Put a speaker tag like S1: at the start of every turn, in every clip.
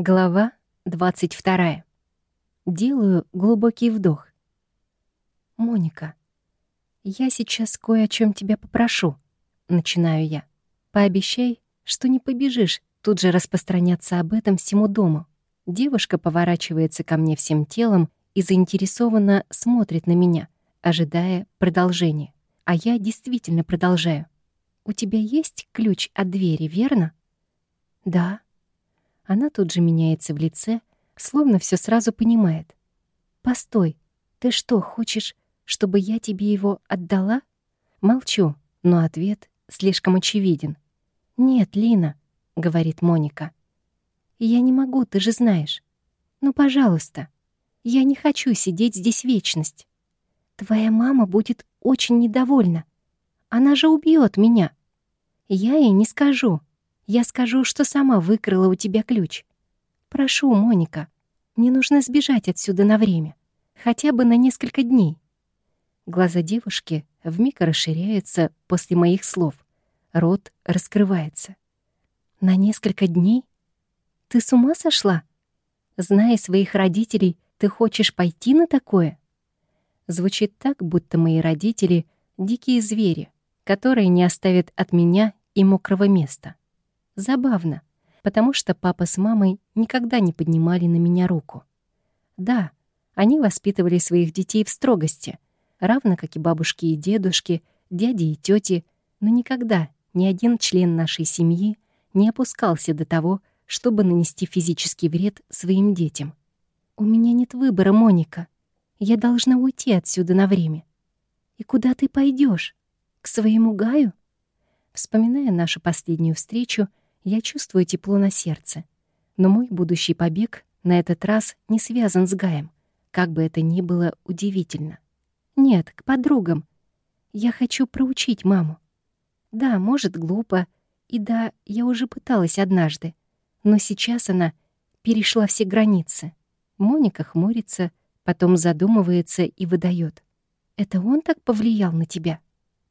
S1: Глава 22. Делаю глубокий вдох. «Моника, я сейчас кое о чем тебя попрошу», — начинаю я. «Пообещай, что не побежишь тут же распространяться об этом всему дому». Девушка поворачивается ко мне всем телом и заинтересованно смотрит на меня, ожидая продолжения. А я действительно продолжаю. «У тебя есть ключ от двери, верно?» «Да», она тут же меняется в лице, словно все сразу понимает. «Постой, ты что, хочешь, чтобы я тебе его отдала?» Молчу, но ответ слишком очевиден. «Нет, Лина», — говорит Моника. «Я не могу, ты же знаешь. Ну, пожалуйста, я не хочу сидеть здесь вечность. Твоя мама будет очень недовольна. Она же убьет меня. Я ей не скажу. Я скажу, что сама выкрала у тебя ключ. Прошу, Моника, мне нужно сбежать отсюда на время, хотя бы на несколько дней. Глаза девушки вмиг расширяются после моих слов. Рот раскрывается. На несколько дней? Ты с ума сошла? Зная своих родителей, ты хочешь пойти на такое? Звучит так, будто мои родители — дикие звери, которые не оставят от меня и мокрого места. Забавно, потому что папа с мамой никогда не поднимали на меня руку. Да, они воспитывали своих детей в строгости, равно как и бабушки и дедушки, дяди и тети, но никогда ни один член нашей семьи не опускался до того, чтобы нанести физический вред своим детям. «У меня нет выбора, Моника. Я должна уйти отсюда на время. И куда ты пойдешь? К своему Гаю?» Вспоминая нашу последнюю встречу, я чувствую тепло на сердце. Но мой будущий побег на этот раз не связан с Гаем, как бы это ни было удивительно. Нет, к подругам. Я хочу проучить маму. Да, может, глупо, и да, я уже пыталась однажды, но сейчас она перешла все границы. Моника хмурится, потом задумывается и выдает. «Это он так повлиял на тебя?»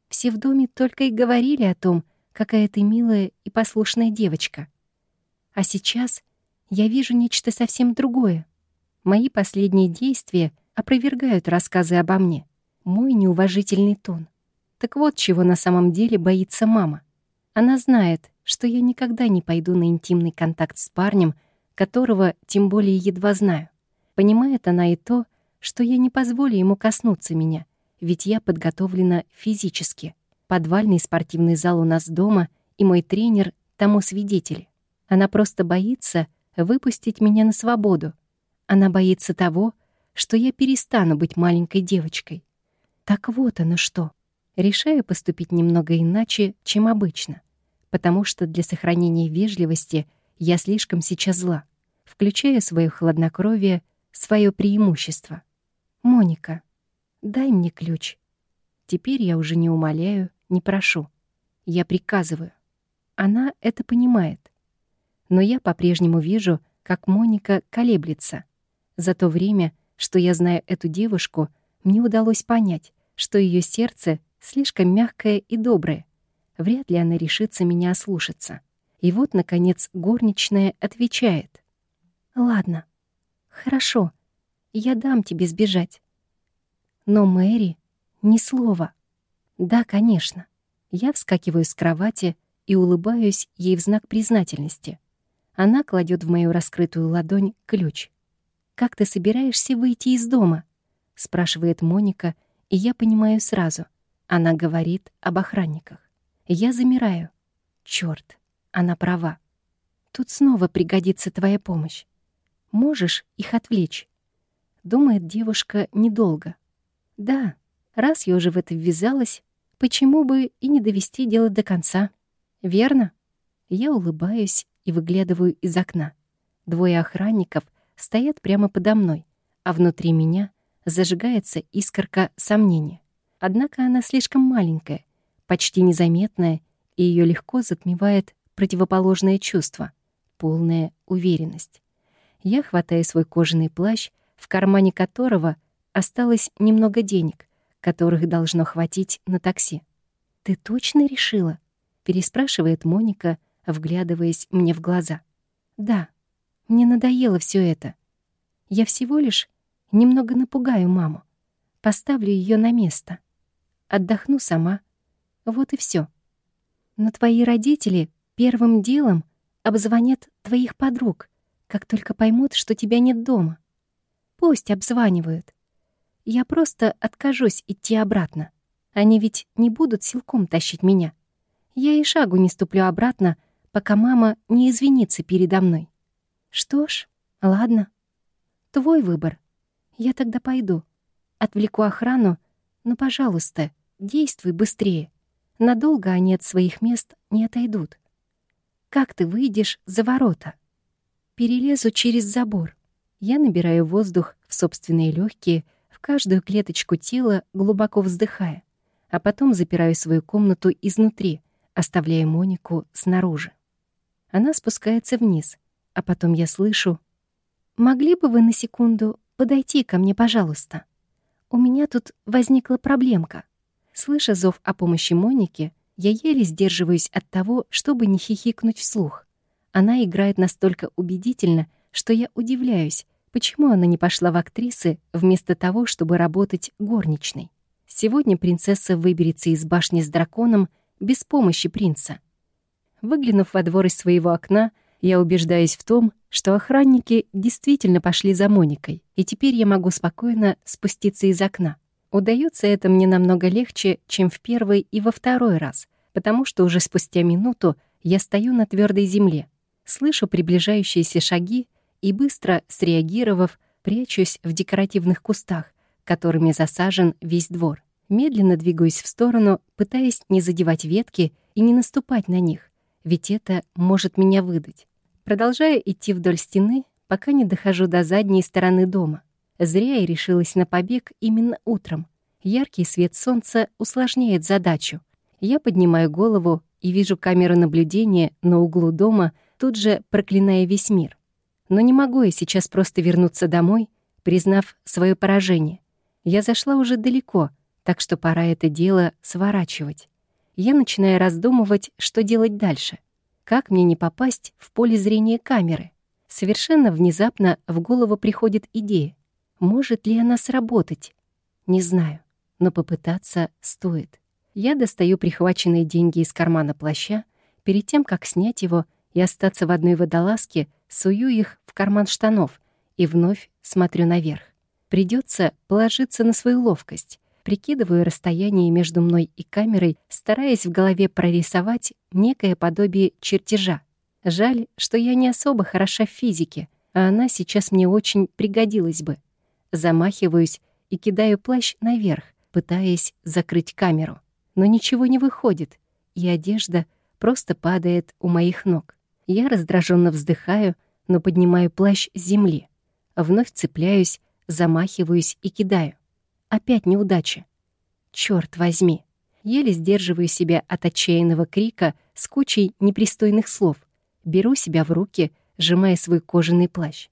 S1: Все в доме только и говорили о том, какая ты милая и послушная девочка. А сейчас я вижу нечто совсем другое. Мои последние действия опровергают рассказы обо мне. Мой неуважительный тон. Так вот, чего на самом деле боится мама. Она знает, что я никогда не пойду на интимный контакт с парнем, которого тем более едва знаю. Понимает она и то, что я не позволю ему коснуться меня, ведь я подготовлена физически. Подвальный спортивный зал у нас дома, и мой тренер тому свидетели. Она просто боится выпустить меня на свободу. Она боится того, что я перестану быть маленькой девочкой. Так вот оно что. Решаю поступить немного иначе, чем обычно, потому что для сохранения вежливости я слишком сейчас зла, включая свое хладнокровие, свое преимущество. «Моника, дай мне ключ». Теперь я уже не умоляю, не прошу. Я приказываю. Она это понимает. Но я по-прежнему вижу, как Моника колеблется. За то время, что я знаю эту девушку, мне удалось понять, что ее сердце слишком мягкое и доброе. Вряд ли она решится меня ослушаться. И вот, наконец, горничная отвечает. «Ладно, хорошо, я дам тебе сбежать. Но Мэри ни слова. Да, конечно. Я вскакиваю с кровати и улыбаюсь ей в знак признательности. Она кладет в мою раскрытую ладонь ключ. «Как ты собираешься выйти из дома?» — спрашивает Моника, и я понимаю сразу. Она говорит об охранниках. Я замираю. Чёрт, она права. Тут снова пригодится твоя помощь. Можешь их отвлечь?» Думает девушка недолго. «Да, раз я уже в это ввязалась, Почему бы и не довести дело до конца? Верно? Я улыбаюсь и выглядываю из окна. Двое охранников стоят прямо подо мной, а внутри меня зажигается искорка сомнения. Однако она слишком маленькая, почти незаметная, и ее легко затмевает противоположное чувство — полная уверенность. Я хватаю свой кожаный плащ, в кармане которого осталось немного денег, которых должно хватить на такси. «Ты точно решила?» — переспрашивает Моника, вглядываясь мне в глаза. «Да, Мне надоело все это. Я всего лишь немного напугаю маму. Поставлю ее на место. Отдохну сама. Вот и все. Но твои родители первым делом обзвонят твоих подруг, как только поймут, что тебя нет дома. Пусть обзванивают. Я просто откажусь идти обратно. Они ведь не будут силком тащить меня. Я и шагу не ступлю обратно, пока мама не извинится передо мной. Что ж, ладно. Твой выбор. Я тогда пойду. Отвлеку охрану, но, пожалуйста, действуй быстрее. Надолго они от своих мест не отойдут. Как ты выйдешь за ворота? Перелезу через забор. Я набираю воздух в собственные легкие, в каждую клеточку тела, глубоко вздыхая, а потом запираю свою комнату изнутри, оставляя Монику снаружи. Она спускается вниз, а потом я слышу «Могли бы вы на секунду подойти ко мне, пожалуйста? У меня тут возникла проблемка». Слыша зов о помощи Моники, я еле сдерживаюсь от того, чтобы не хихикнуть вслух. Она играет настолько убедительно, что я удивляюсь, почему она не пошла в актрисы вместо того, чтобы работать горничной. Сегодня принцесса выберется из башни с драконом без помощи принца. Выглянув во двор из своего окна, я убеждаюсь в том, что охранники действительно пошли за Моникой, и теперь я могу спокойно спуститься из окна. Удается это мне намного легче, чем в первый и во второй раз, потому что уже спустя минуту я стою на твердой земле, слышу приближающиеся шаги и, быстро среагировав, прячусь в декоративных кустах, которыми засажен весь двор. Медленно двигаюсь в сторону, пытаясь не задевать ветки и не наступать на них, ведь это может меня выдать. Продолжая идти вдоль стены, пока не дохожу до задней стороны дома. Зря я решилась на побег именно утром. Яркий свет солнца усложняет задачу. Я поднимаю голову и вижу камеру наблюдения на углу дома, тут же проклиная весь мир. Но не могу я сейчас просто вернуться домой, признав свое поражение. Я зашла уже далеко, так что пора это дело сворачивать. Я начинаю раздумывать, что делать дальше. Как мне не попасть в поле зрения камеры? Совершенно внезапно в голову приходит идея. Может ли она сработать? Не знаю, но попытаться стоит. Я достаю прихваченные деньги из кармана плаща, перед тем, как снять его и остаться в одной водолазке, сую их в карман штанов и вновь смотрю наверх. Придется положиться на свою ловкость. Прикидываю расстояние между мной и камерой, стараясь в голове прорисовать некое подобие чертежа. Жаль, что я не особо хороша в физике, а она сейчас мне очень пригодилась бы. Замахиваюсь и кидаю плащ наверх, пытаясь закрыть камеру. Но ничего не выходит, и одежда просто падает у моих ног. Я раздраженно вздыхаю, но поднимаю плащ с земли. Вновь цепляюсь, замахиваюсь и кидаю. Опять неудача. Чёрт возьми. Еле сдерживаю себя от отчаянного крика с кучей непристойных слов. Беру себя в руки, сжимая свой кожаный плащ.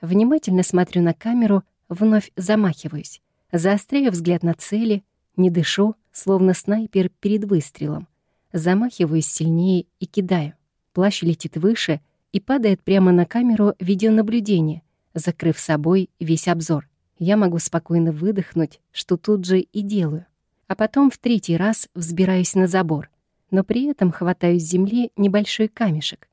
S1: Внимательно смотрю на камеру Вновь замахиваюсь, заостряю взгляд на цели, не дышу, словно снайпер перед выстрелом. Замахиваюсь сильнее и кидаю. Плащ летит выше и падает прямо на камеру видеонаблюдения, закрыв собой весь обзор. Я могу спокойно выдохнуть, что тут же и делаю. А потом в третий раз взбираюсь на забор, но при этом хватаю с земли небольшой камешек.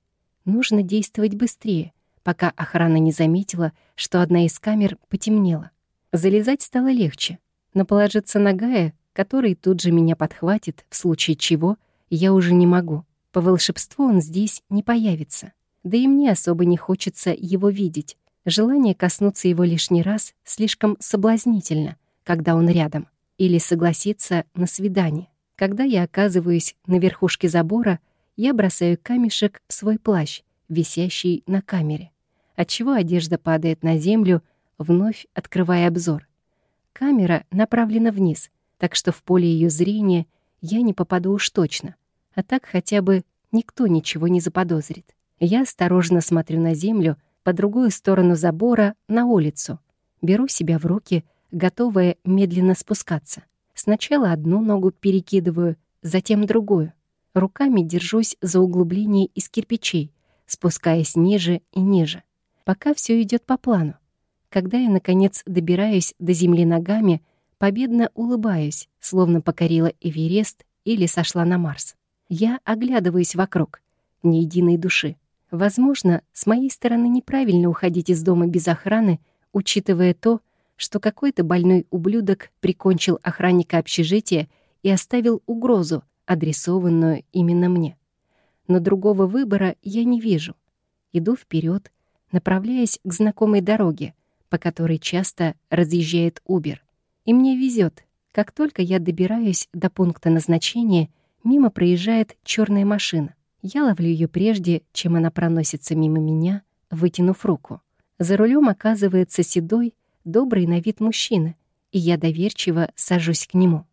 S1: Нужно действовать быстрее, пока охрана не заметила, что одна из камер потемнела. Залезать стало легче, но положиться на Гая, который тут же меня подхватит, в случае чего, я уже не могу. По волшебству он здесь не появится. Да и мне особо не хочется его видеть. Желание коснуться его лишний раз слишком соблазнительно, когда он рядом. Или согласиться на свидание. Когда я оказываюсь на верхушке забора, я бросаю камешек в свой плащ, висящий на камере отчего одежда падает на землю, вновь открывая обзор. Камера направлена вниз, так что в поле ее зрения я не попаду уж точно, а так хотя бы никто ничего не заподозрит. Я осторожно смотрю на землю, по другую сторону забора, на улицу. Беру себя в руки, готовая медленно спускаться. Сначала одну ногу перекидываю, затем другую. Руками держусь за углубление из кирпичей, спускаясь ниже и ниже. Пока все идет по плану. Когда я, наконец, добираюсь до земли ногами, победно улыбаюсь, словно покорила Эверест или сошла на Марс. Я оглядываюсь вокруг. Ни единой души. Возможно, с моей стороны неправильно уходить из дома без охраны, учитывая то, что какой-то больной ублюдок прикончил охранника общежития и оставил угрозу, адресованную именно мне. Но другого выбора я не вижу. Иду вперед, направляясь к знакомой дороге, по которой часто разъезжает Убер. И мне везет. Как только я добираюсь до пункта назначения, мимо проезжает черная машина. Я ловлю ее прежде, чем она проносится мимо меня, вытянув руку. За рулем оказывается седой, добрый на вид мужчина, и я доверчиво сажусь к нему.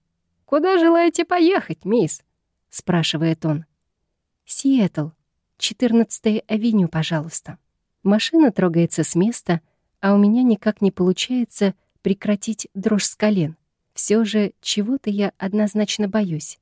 S1: «Куда желаете поехать, мисс?» — спрашивает он. «Сиэтл, 14-я авеню, пожалуйста». Машина трогается с места, а у меня никак не получается прекратить дрожь с колен. Все же чего-то я однозначно боюсь.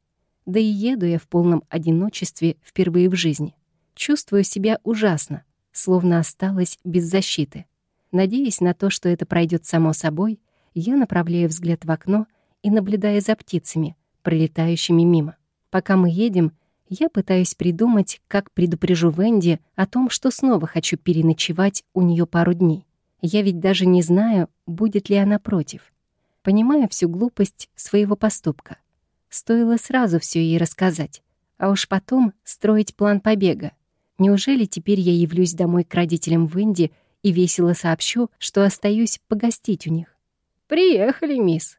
S1: Да и еду я в полном одиночестве впервые в жизни. Чувствую себя ужасно, словно осталась без защиты. Надеясь на то, что это пройдет само собой, я направляю взгляд в окно и наблюдаю за птицами, пролетающими мимо. Пока мы едем, я пытаюсь придумать, как предупрежу Венди о том, что снова хочу переночевать у нее пару дней. Я ведь даже не знаю, будет ли она против. Понимаю всю глупость своего поступка. Стоило сразу все ей рассказать, а уж потом строить план побега. Неужели теперь я явлюсь домой к родителям Венди и весело сообщу, что остаюсь погостить у них. «Приехали, мисс!»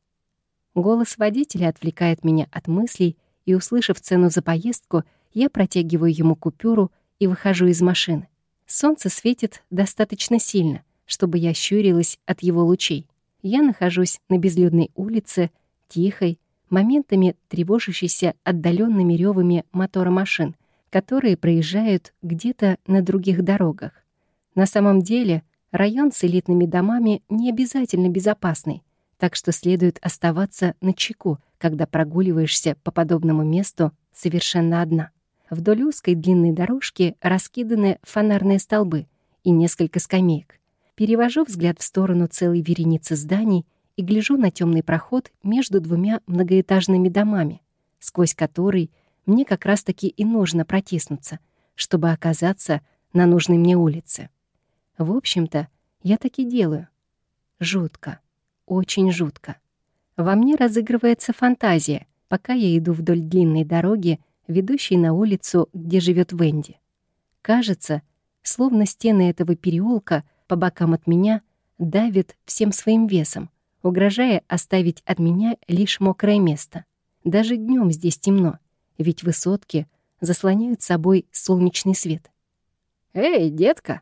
S1: Голос водителя отвлекает меня от мыслей, и, услышав цену за поездку, я протягиваю ему купюру и выхожу из машины. Солнце светит достаточно сильно, чтобы я щурилась от его лучей. Я нахожусь на безлюдной улице, тихой, моментами тревожащейся отдаленными ревами мотора машин, которые проезжают где-то на других дорогах. На самом деле район с элитными домами не обязательно безопасный, так что следует оставаться на чеку, когда прогуливаешься по подобному месту совершенно одна. Вдоль узкой длинной дорожки раскиданы фонарные столбы и несколько скамеек. Перевожу взгляд в сторону целой вереницы зданий и гляжу на темный проход между двумя многоэтажными домами, сквозь который мне как раз-таки и нужно протиснуться, чтобы оказаться на нужной мне улице. В общем-то, я так и делаю. Жутко. Очень жутко. Во мне разыгрывается фантазия, пока я иду вдоль длинной дороги, ведущей на улицу, где живет Венди. Кажется, словно стены этого переулка по бокам от меня давят всем своим весом, угрожая оставить от меня лишь мокрое место. Даже днем здесь темно, ведь высотки заслоняют собой солнечный свет. «Эй, детка!»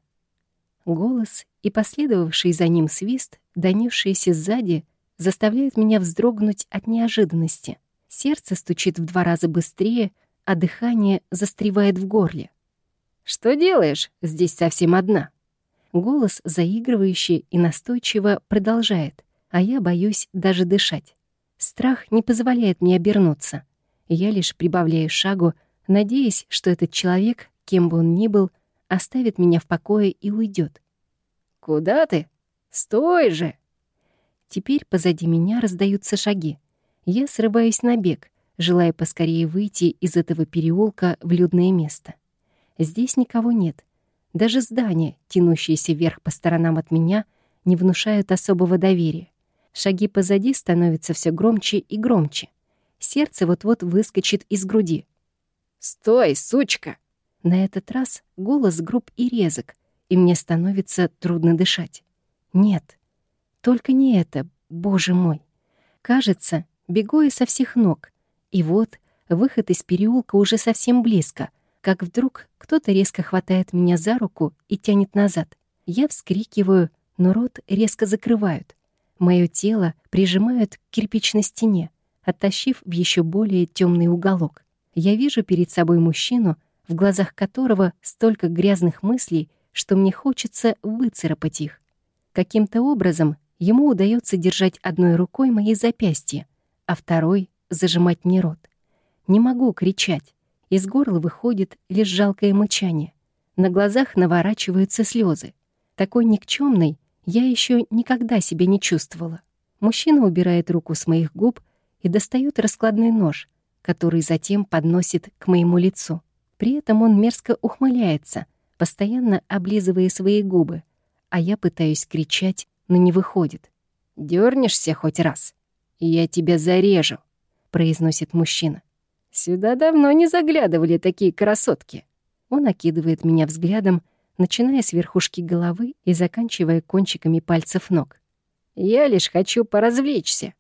S1: Голос и последовавший за ним свист, донесшийся сзади, заставляют меня вздрогнуть от неожиданности. Сердце стучит в два раза быстрее, а дыхание застревает в горле. «Что делаешь здесь совсем одна?» Голос заигрывающий и настойчиво продолжает, а я боюсь даже дышать. Страх не позволяет мне обернуться. Я лишь прибавляю шагу, надеясь, что этот человек, кем бы он ни был, оставит меня в покое и уйдет. «Куда ты? Стой же!» Теперь позади меня раздаются шаги. Я срываюсь на бег, желая поскорее выйти из этого переулка в людное место. Здесь никого нет. Даже здания, тянущиеся вверх по сторонам от меня, не внушают особого доверия. Шаги позади становятся все громче и громче. Сердце вот-вот выскочит из груди. «Стой, сучка!» На этот раз голос груб и резок, и мне становится трудно дышать. Нет, только не это, боже мой. Кажется, бегу я со всех ног. И вот выход из переулка уже совсем близко, как вдруг кто-то резко хватает меня за руку и тянет назад. Я вскрикиваю, но рот резко закрывают. Мое тело прижимают к кирпичной стене, оттащив в еще более темный уголок. Я вижу перед собой мужчину, в глазах которого столько грязных мыслей, что мне хочется выцарапать их. Каким-то образом ему удается держать одной рукой мои запястья, а второй — зажимать мне рот. Не могу кричать. Из горла выходит лишь жалкое мычание. На глазах наворачиваются слезы. Такой никчемной я еще никогда себя не чувствовала. Мужчина убирает руку с моих губ и достает раскладной нож, который затем подносит к моему лицу. При этом он мерзко ухмыляется, постоянно облизывая свои губы, а я пытаюсь кричать, но не выходит. Дёрнешься хоть раз, и я тебя зарежу», — произносит мужчина. «Сюда давно не заглядывали такие красотки». Он окидывает меня взглядом, начиная с верхушки головы и заканчивая кончиками пальцев ног. «Я лишь хочу поразвлечься.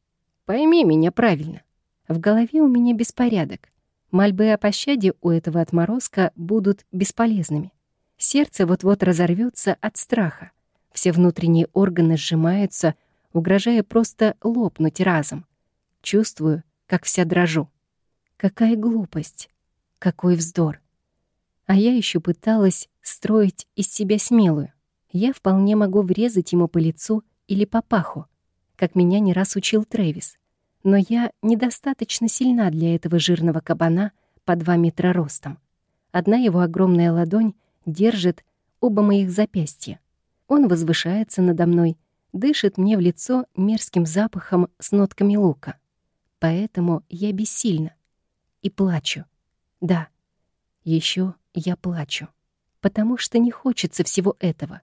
S1: Пойми меня правильно. В голове у меня беспорядок. Мольбы о пощаде у этого отморозка будут бесполезными. Сердце вот-вот разорвется от страха. Все внутренние органы сжимаются, угрожая просто лопнуть разом. Чувствую, как вся дрожу. Какая глупость! Какой вздор! А я еще пыталась строить из себя смелую. Я вполне могу врезать ему по лицу или по паху, как меня не раз учил Трэвис. Но я недостаточно сильна для этого жирного кабана по два метра ростом. Одна его огромная ладонь держит оба моих запястья. Он возвышается надо мной, дышит мне в лицо мерзким запахом с нотками лука. Поэтому я бессильна и плачу. Да, еще я плачу, потому что не хочется всего этого.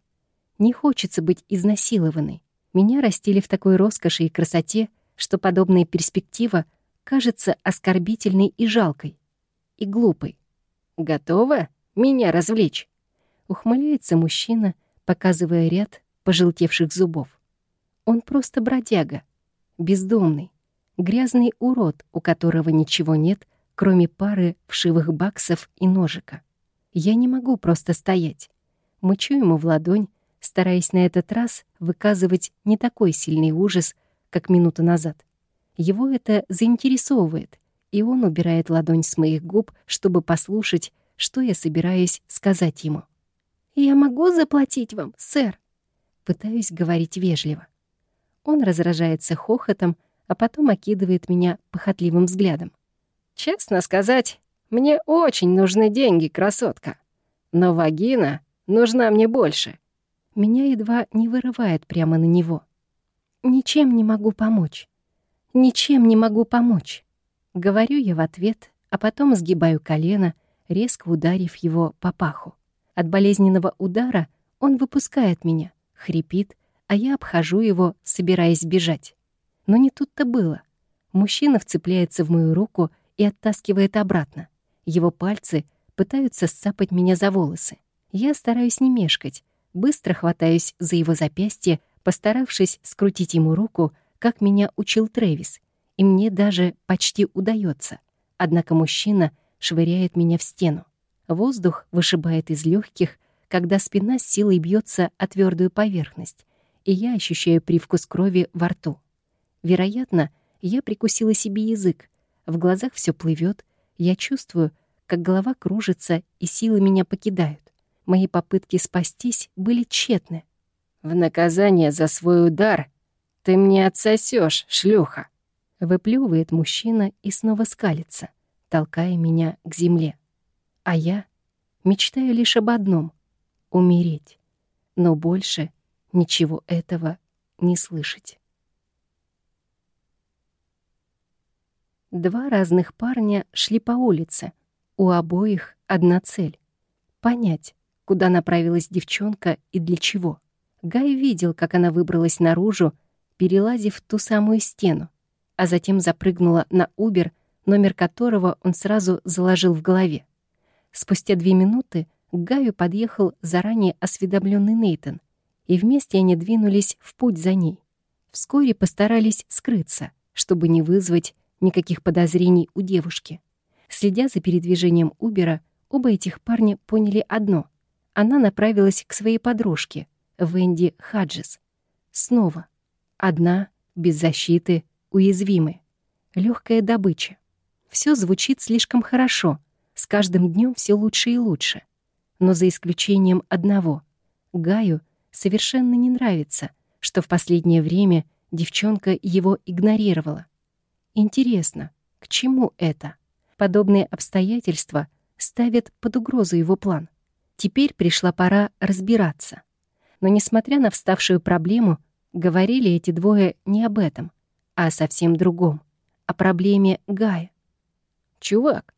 S1: Не хочется быть изнасилованной. Меня растили в такой роскоши и красоте, что подобная перспектива кажется оскорбительной и жалкой, и глупой. Готова меня развлечь? Ухмыляется мужчина, показывая ряд пожелтевших зубов. Он просто бродяга, бездомный, грязный урод, у которого ничего нет, кроме пары вшивых баксов и ножика. Я не могу просто стоять. Мычу ему в ладонь, стараясь на этот раз выказывать не такой сильный ужас, как минуту назад. Его это заинтересовывает, и он убирает ладонь с моих губ, чтобы послушать, что я собираюсь сказать ему. «Я могу заплатить вам, сэр?» Пытаюсь говорить вежливо. Он разражается хохотом, а потом окидывает меня похотливым взглядом. «Честно сказать, мне очень нужны деньги, красотка. Но вагина нужна мне больше». Меня едва не вырывает прямо на него. «Ничем не могу помочь. Ничем не могу помочь». Говорю я в ответ, а потом сгибаю колено, резко ударив его по паху. От болезненного удара он выпускает меня, хрипит, а я обхожу его, собираясь бежать. Но не тут-то было. Мужчина вцепляется в мою руку и оттаскивает обратно. Его пальцы пытаются сцапать меня за волосы. Я стараюсь не мешкать, быстро хватаюсь за его запястье, постаравшись скрутить ему руку, как меня учил Трэвис, и мне даже почти удается. Однако мужчина швыряет меня в стену. Воздух вышибает из легких, когда спина с силой бьется о твердую поверхность, и я ощущаю привкус крови во рту. Вероятно, я прикусила себе язык, в глазах все плывет, я чувствую, как голова кружится и силы меня покидают. Мои попытки спастись были тщетны. «В наказание за свой удар ты мне отсосешь, шлюха!» Выплевывает мужчина и снова скалится, толкая меня к земле. А я мечтаю лишь об одном — умереть. Но больше ничего этого не слышать. Два разных парня шли по улице. У обоих одна цель — понять, куда направилась девчонка и для чего. Гай видел, как она выбралась наружу, перелазив ту самую стену, а затем запрыгнула на Убер, номер которого он сразу заложил в голове. Спустя две минуты к Гаю подъехал заранее осведомленный Нейтон, и вместе они двинулись в путь за ней. Вскоре постарались скрыться, чтобы не вызвать никаких подозрений у девушки. Следя за передвижением Убера, оба этих парня поняли одно. Она направилась к своей подружке, Венди Хаджес. Снова. Одна, без защиты, уязвимы. Легкая добыча. Все звучит слишком хорошо. С каждым днем все лучше и лучше. Но за исключением одного. Гаю совершенно не нравится, что в последнее время девчонка его игнорировала. Интересно, к чему это? Подобные обстоятельства ставят под угрозу его план. Теперь пришла пора разбираться. Но, несмотря на вставшую проблему, говорили эти двое не об этом, а о совсем другом, о проблеме Гая.
S2: «Чувак,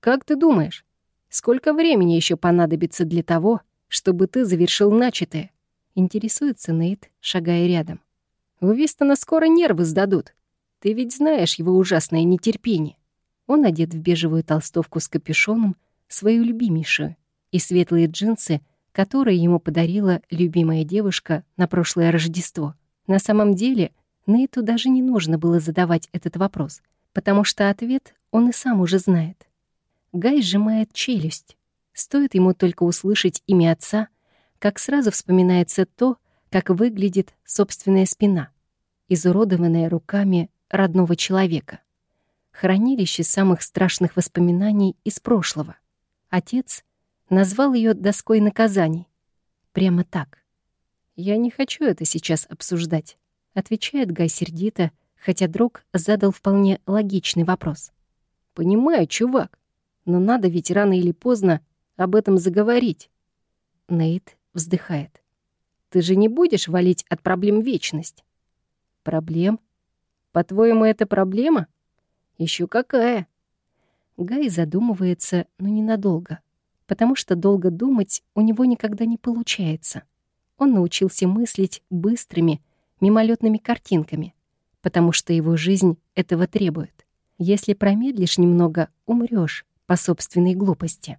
S2: как ты думаешь, сколько времени еще понадобится для того, чтобы ты завершил начатое?»
S1: Интересуется Нейт, шагая рядом.
S2: «У Вистона скоро нервы сдадут. Ты ведь знаешь его ужасное нетерпение».
S1: Он одет в бежевую толстовку с капюшоном, свою любимейшую, и светлые джинсы, которые ему подарила любимая девушка на прошлое Рождество. На самом деле, Нейту даже не нужно было задавать этот вопрос, потому что ответ он и сам уже знает. Гай сжимает челюсть. Стоит ему только услышать имя отца, как сразу вспоминается то, как выглядит собственная спина, изуродованная руками родного человека. Хранилище самых страшных воспоминаний из прошлого. Отец назвал ее доской наказаний. Прямо так. «Я не хочу это сейчас обсуждать», — отвечает Гай сердито, хотя друг задал вполне логичный вопрос.
S2: «Понимаю, чувак, но надо ведь рано или поздно об этом заговорить».
S1: Нейт вздыхает.
S2: «Ты же не будешь валить от проблем вечность?»
S1: «Проблем?
S2: По-твоему, это проблема?» Еще какая!»
S1: Гай задумывается, но ненадолго, потому что долго думать у него никогда не получается. Он научился мыслить быстрыми, мимолетными картинками, потому что его жизнь этого требует. Если промедлишь немного, умрешь по собственной глупости.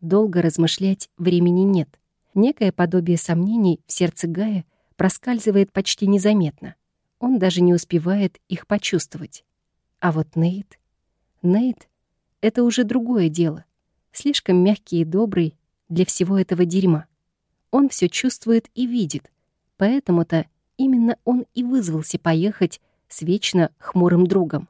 S1: Долго размышлять времени нет. Некое подобие сомнений в сердце Гая проскальзывает почти незаметно. Он даже не успевает их почувствовать. А вот Нейт... Нейт — это уже другое дело. Слишком мягкий и добрый для всего этого дерьма. Он все чувствует и видит, поэтому-то именно он и вызвался поехать с вечно хмурым другом.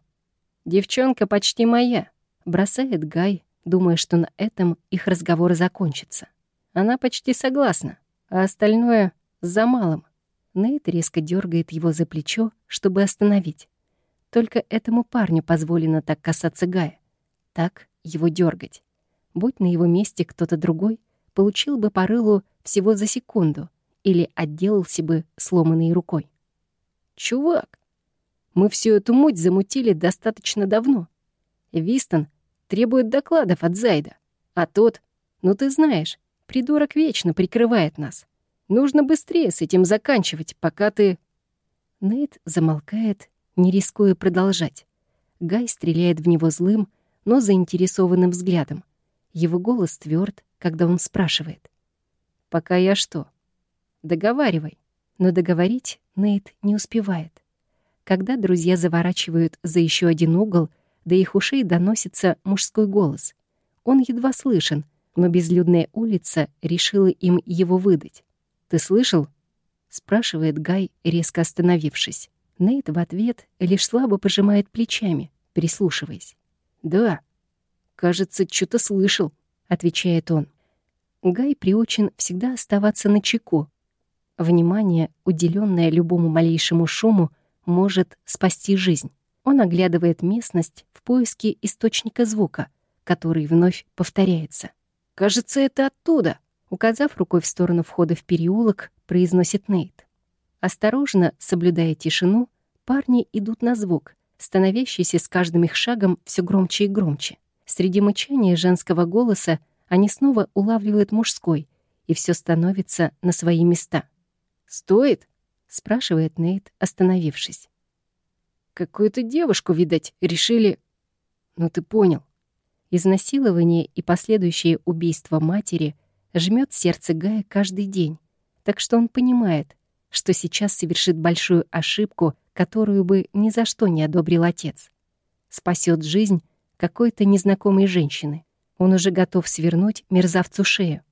S2: «Девчонка почти моя», —
S1: бросает Гай, думая, что на этом их разговор закончится.
S2: Она почти согласна, а остальное — за малым.
S1: Нейт резко дергает его за плечо, чтобы остановить. Только этому парню позволено так касаться Гая, так его дергать. Будь на его месте кто-то другой, получил бы по рылу всего за секунду или отделался бы сломанной рукой.
S2: «Чувак, мы всю эту муть замутили достаточно давно. Вистон требует докладов от Зайда, а тот, ну ты знаешь, придурок вечно прикрывает нас. Нужно быстрее с этим заканчивать, пока ты...»
S1: Нейт замолкает не рискуя продолжать. Гай стреляет в него злым, но заинтересованным взглядом. Его голос тверд, когда он спрашивает.
S2: «Пока я что?» «Договаривай».
S1: Но договорить Нейт не успевает. Когда друзья заворачивают за еще один угол, до их ушей доносится мужской голос. Он едва слышен, но безлюдная улица решила им его выдать. «Ты слышал?» — спрашивает Гай, резко остановившись. Нейт в ответ лишь слабо пожимает плечами, прислушиваясь.
S2: «Да, кажется, что-то слышал», — отвечает он.
S1: Гай приучен всегда оставаться на чеку. Внимание, уделенное любому малейшему шуму, может спасти жизнь. Он оглядывает местность в поиске источника звука, который вновь повторяется.
S2: «Кажется, это оттуда», — указав рукой в сторону входа в переулок, произносит Нейт.
S1: Осторожно, соблюдая тишину, парни идут на звук, становящийся с каждым их шагом все громче и громче. Среди мычания женского голоса они снова улавливают мужской, и все становится на свои места.
S2: «Стоит?»
S1: — спрашивает Нейт, остановившись.
S2: «Какую-то девушку, видать, решили...» «Ну ты понял».
S1: Изнасилование и последующее убийство матери жмет сердце Гая каждый день, так что он понимает, что сейчас совершит большую ошибку, которую бы ни за что не одобрил отец. Спасет жизнь какой-то незнакомой женщины. Он уже готов свернуть мерзавцу шею.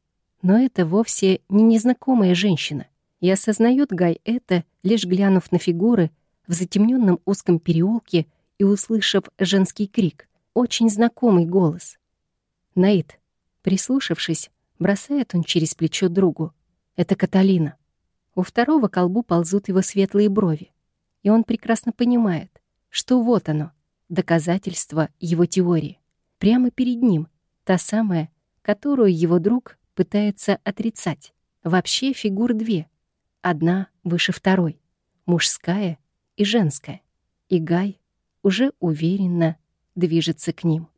S1: Но это вовсе не незнакомая женщина. И осознает Гай это, лишь глянув на фигуры в затемненном узком переулке и услышав женский крик, очень знакомый голос. «Наид», прислушавшись, бросает он через плечо другу. «Это Каталина». У второго колбу ползут его светлые брови, и он прекрасно понимает, что вот оно, доказательство его теории. Прямо перед ним, та самая, которую его друг пытается отрицать. Вообще фигур две. одна выше второй, мужская и женская. И Гай уже уверенно движется к ним.